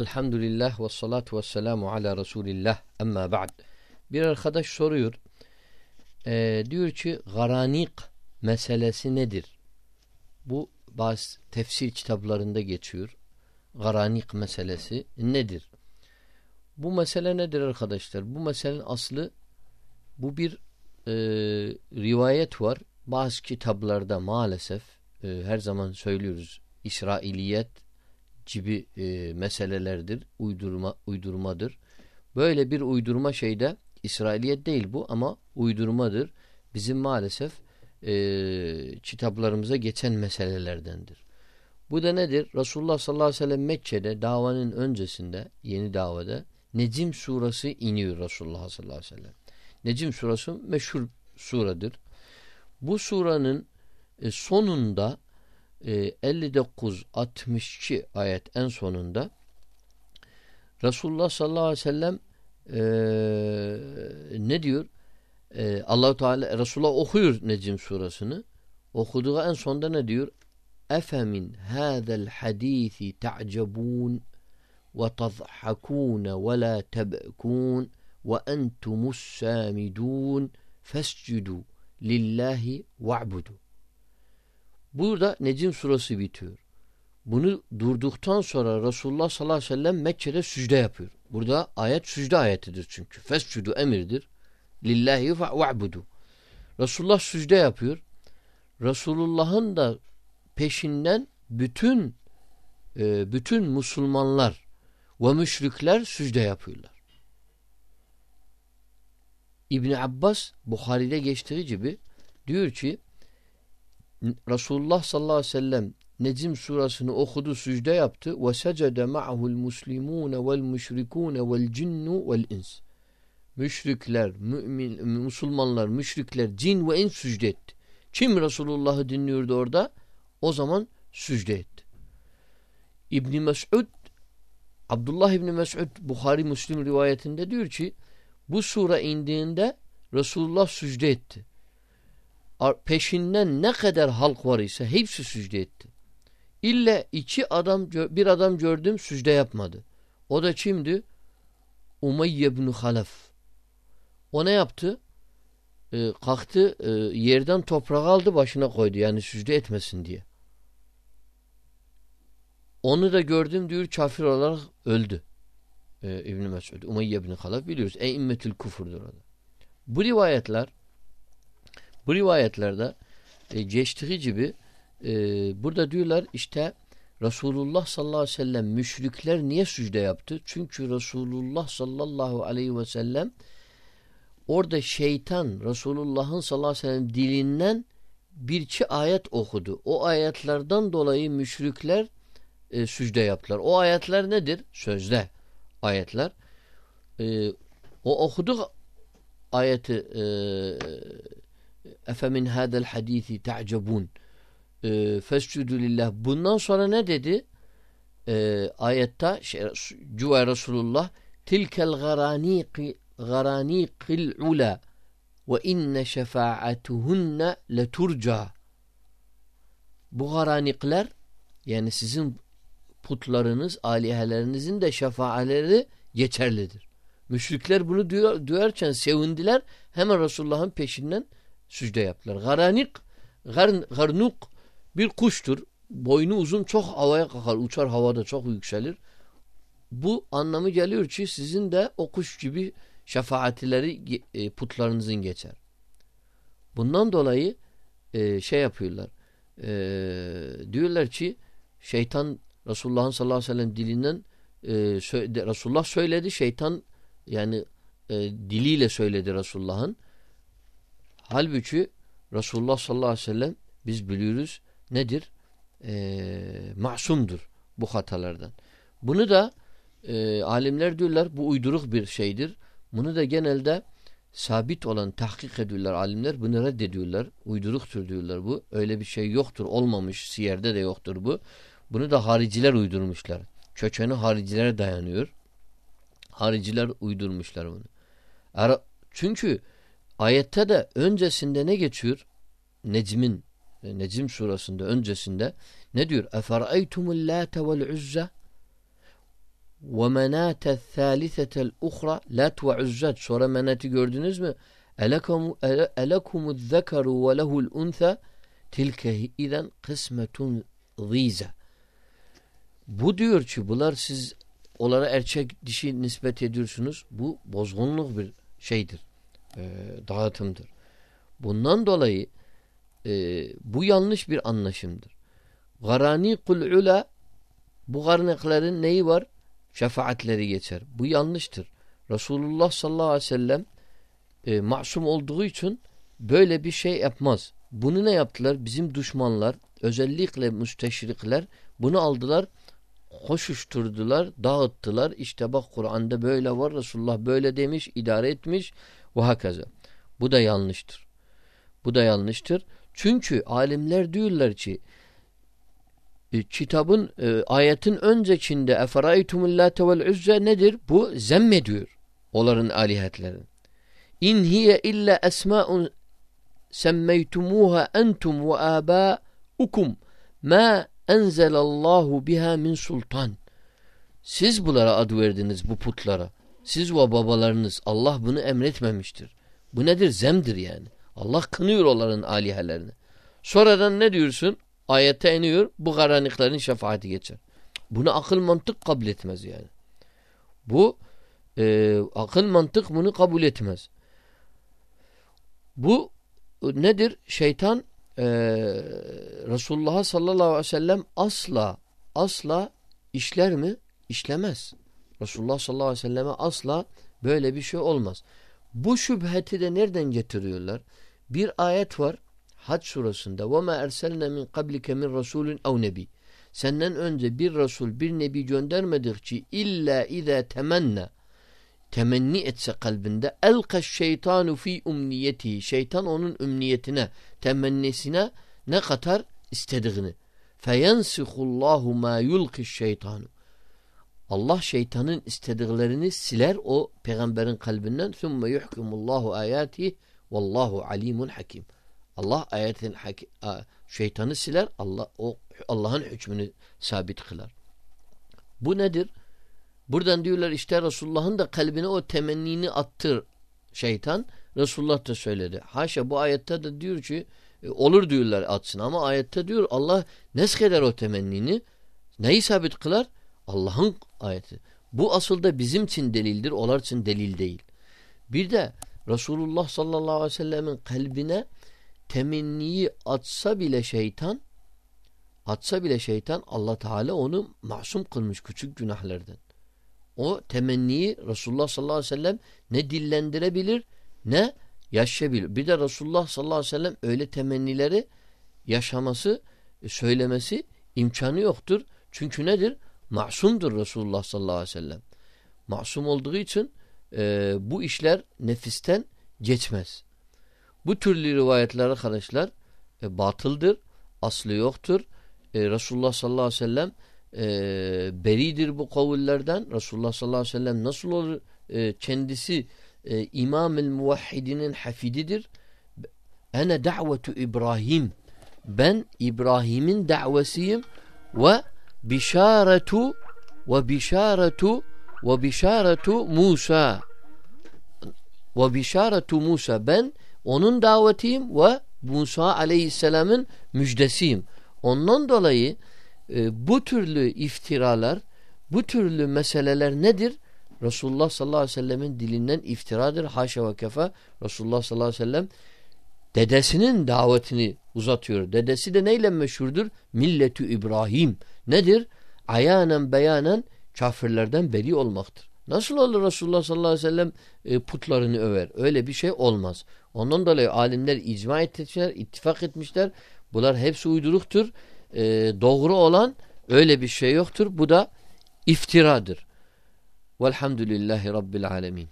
Elhamdülillah ve salatu ve selamu ala Resulillah emma ba'd. Bir arkadaş soruyor. E, diyor ki garanik meselesi nedir? Bu bazı tefsir kitaplarında geçiyor. Garanik meselesi nedir? Bu mesele nedir arkadaşlar? Bu meselenin aslı bu bir e, rivayet var. Bazı kitaplarda maalesef e, her zaman söylüyoruz İsrailiyet gibi e, meselelerdir. Uydurma uydurmadır. Böyle bir uydurma şeyde İsrailiyet değil bu ama uydurmadır. Bizim maalesef e, kitaplarımıza geçen meselelerdendir. Bu da nedir? Resulullah sallallahu aleyhi ve sellem Mekke'de davanın öncesinde yeni davada Necim surası iniyor Resulullah sallallahu aleyhi ve sellem. Necim surası meşhur suradır. Bu suranın e, sonunda 59 e, 62 ayet en sonunda Resulullah sallallahu aleyhi ve sellem e, ne diyor? E, Allahu Teala Resulullah okuyor Necim surasını. Okuduğu en sonda ne diyor? Efe min hâzel hadîsi ta'cebûn ve tadhakûne ve la teb'kûn ve entumus sâmidûn fescudû lillahi ve'budu. Burada Necim surası bitiyor. Bunu durduktan sonra Resulullah sallallahu aleyhi ve sellem Mekke'de sücde yapıyor. Burada ayet sücde ayetidir çünkü. Fescudu emirdir. Lillahi ve'budu. Resulullah sücde yapıyor. Resulullah'ın da peşinden bütün e, bütün Müslümanlar ve müşrikler sücde yapıyorlar. İbn Abbas Buhari'de geçtiği gibi diyor ki Resulullah sallallahu aleyhi ve sellem Necim surasını okudu, sücde yaptı. Ve secede ma'hul muslimune vel müşrikune vel cinnu vel ins. Müşrikler, mümin, Müslümanlar, müşrikler, cin ve ins sücde etti. Kim Resulullah'ı dinliyordu orada? O zaman sücde etti. İbni Mes'ud Abdullah İbni Mes'ud Bukhari Müslim rivayetinde diyor ki bu sure indiğinde Resulullah sücde etti peşinden ne kadar halk var ise hepsi sücde etti. İlle iki adam bir adam gördüm sücde yapmadı. O da kimdi? Umayye ibn Halef. O ne yaptı? Ee, kalktı e, yerden toprağı aldı başına koydu yani sücde etmesin diye. Onu da gördüm diyor kafir olarak öldü. Ee, İbn-i Mesud. Umayye ibn Halef biliyoruz. Eimmetül kufurdur o da. Bu rivayetler bu rivayetlerde e, geçtiği gibi e, burada diyorlar işte Resulullah sallallahu aleyhi ve sellem müşrikler niye sücde yaptı? Çünkü Resulullah sallallahu aleyhi ve sellem orada şeytan Resulullah'ın sallallahu aleyhi ve sellem dilinden bir iki ayet okudu. O ayetlerden dolayı müşrikler e, sücde yaptılar. O ayetler nedir? Sözde ayetler. E, o okuduk ayeti e, Efe min hadel hadisi ta'cebun. E, Fescudu lillah. Bundan sonra ne dedi? E, ayette şey, Cuva Resulullah tilkel garaniqi garaniqil ula ve inne şefaatuhunne leturca. Bu garanikler yani sizin putlarınız, alihelerinizin de şefaatleri geçerlidir. Müşrikler bunu duyar, duyarken sevindiler. Hemen Resulullah'ın peşinden sücde yaptılar. Garanik, garn, garnuk bir kuştur. Boynu uzun çok havaya kalkar. Uçar havada çok yükselir. Bu anlamı geliyor ki sizin de o kuş gibi şefaatleri e, putlarınızın geçer. Bundan dolayı e, şey yapıyorlar. E, diyorlar ki şeytan Resulullah'ın sallallahu aleyhi ve sellem dilinden e, sö Resulullah söyledi. Şeytan yani e, diliyle söyledi Resulullah'ın. Halbuki Resulullah sallallahu aleyhi ve sellem biz biliyoruz nedir? E, masumdur bu hatalardan. Bunu da e, alimler diyorlar bu uyduruk bir şeydir. Bunu da genelde sabit olan tahkik ediyorlar alimler. Bunu reddediyorlar. Uyduruktur diyorlar bu. Öyle bir şey yoktur. Olmamış. Siyerde de yoktur bu. Bunu da hariciler uydurmuşlar. Kökeni haricilere dayanıyor. Hariciler uydurmuşlar bunu. Çünkü Ayette de öncesinde ne geçiyor? Necm'in e, Necm surasında öncesinde ne diyor? Vel uzza ve menate thalithetel uhra lat ve uzzat. Sonra menati gördünüz mü? Zekaru ve lehul untha tilke iden kısmetun zize. Bu diyor ki bunlar siz onlara erkek dişi nispet ediyorsunuz. Bu bozgunluk bir şeydir. E, dağıtımdır. Bundan dolayı e, bu yanlış bir anlaşımdır. Garani kul ula bu garneklerin neyi var? Şefaatleri geçer. Bu yanlıştır. Resulullah sallallahu aleyhi ve sellem e, masum olduğu için böyle bir şey yapmaz. Bunu ne yaptılar? Bizim düşmanlar özellikle müsteşrikler bunu aldılar koşuşturdular, dağıttılar. İşte bak Kur'an'da böyle var, Resulullah böyle demiş, idare etmiş ve hakaza. Bu da yanlıştır. Bu da yanlıştır. Çünkü alimler diyorlar ki e, kitabın e, ayetin öncekinde eferaytumul late vel uzze nedir? Bu zemmediyor onların alihetlerin. İn hiye illa esma'un semmeytumuha entum ve abaukum ma enzelallahu biha min sultan. Siz bunlara ad verdiniz bu putlara. Siz ve babalarınız Allah bunu emretmemiştir. Bu nedir? Zemdir yani. Allah kınıyor onların alihelerini. Sonradan ne diyorsun? Ayette iniyor bu garaniklerin şefaati geçer. Bunu akıl mantık kabul etmez yani. Bu e, akıl mantık bunu kabul etmez. Bu nedir? Şeytan e, Resulullah sallallahu aleyhi ve sellem asla asla işler mi? İşlemez. Resulullah sallallahu aleyhi ve selleme asla böyle bir şey olmaz. Bu şüpheti de nereden getiriyorlar? Bir ayet var Hac surasında وَمَا اَرْسَلْنَا مِنْ قَبْلِكَ مِنْ رَسُولٍ اَوْ nebi. Senden önce bir Resul, bir Nebi göndermedik ki illa اِذَا temenna temenni etse kalbinde elkaş şeytanu fi umniyeti şeytan onun ümniyetine temennisine ne katar istediğini feyensihullahu ma yulkiş şeytanu Allah şeytanın istediklerini siler o peygamberin kalbinden thumme yuhkumullahu ayati vallahu alimun hakim Allah ayetin şeytanı siler Allah o Allah'ın hükmünü sabit kılar bu nedir? Buradan diyorlar işte Resulullah'ın da kalbine o temennini attır şeytan. Resulullah da söyledi. Haşa bu ayette de diyor ki e, olur diyorlar atsın ama ayette diyor Allah neskeder o temennini. Neyi sabit kılar? Allah'ın ayeti. Bu asıl da bizim için delildir. Onlar için delil değil. Bir de Resulullah sallallahu aleyhi ve sellemin kalbine temenniyi atsa bile şeytan atsa bile şeytan Allah Teala onu masum kılmış küçük günahlardan o temenniyi Resulullah sallallahu aleyhi ve sellem ne dillendirebilir ne yaşayabilir. Bir de Resulullah sallallahu aleyhi ve sellem öyle temennileri yaşaması, e, söylemesi imkanı yoktur. Çünkü nedir? Masumdur Resulullah sallallahu aleyhi ve sellem. Masum olduğu için e, bu işler nefisten geçmez. Bu türlü rivayetler arkadaşlar e, batıldır, aslı yoktur. E, Resulullah sallallahu aleyhi ve sellem e, beridir bu kavullerden. Resulullah sallallahu aleyhi ve sellem nasıl olur? E, kendisi e, İmam-ül Muvahhidinin hafididir. Ene da'vetu İbrahim. Ben İbrahim'in davesiyim ve bişaretu ve bişaretu ve bişaretu Musa ve bişaretu Musa ben onun davetiyim ve Musa aleyhisselamın müjdesiyim. Ondan dolayı e, bu türlü iftiralar, bu türlü meseleler nedir? Resulullah sallallahu aleyhi ve sellemin dilinden iftiradır. Haşa ve kefa Resulullah sallallahu aleyhi ve sellem dedesinin davetini uzatıyor. Dedesi de neyle meşhurdur? Milletü İbrahim. Nedir? Ayanen beyanen kafirlerden beri olmaktır. Nasıl olur Resulullah sallallahu aleyhi ve sellem e, putlarını över? Öyle bir şey olmaz. Ondan dolayı alimler icma etmişler, ittifak etmişler. Bunlar hepsi uyduruktur e, doğru olan öyle bir şey yoktur. Bu da iftiradır. Velhamdülillahi Rabbil Alemin.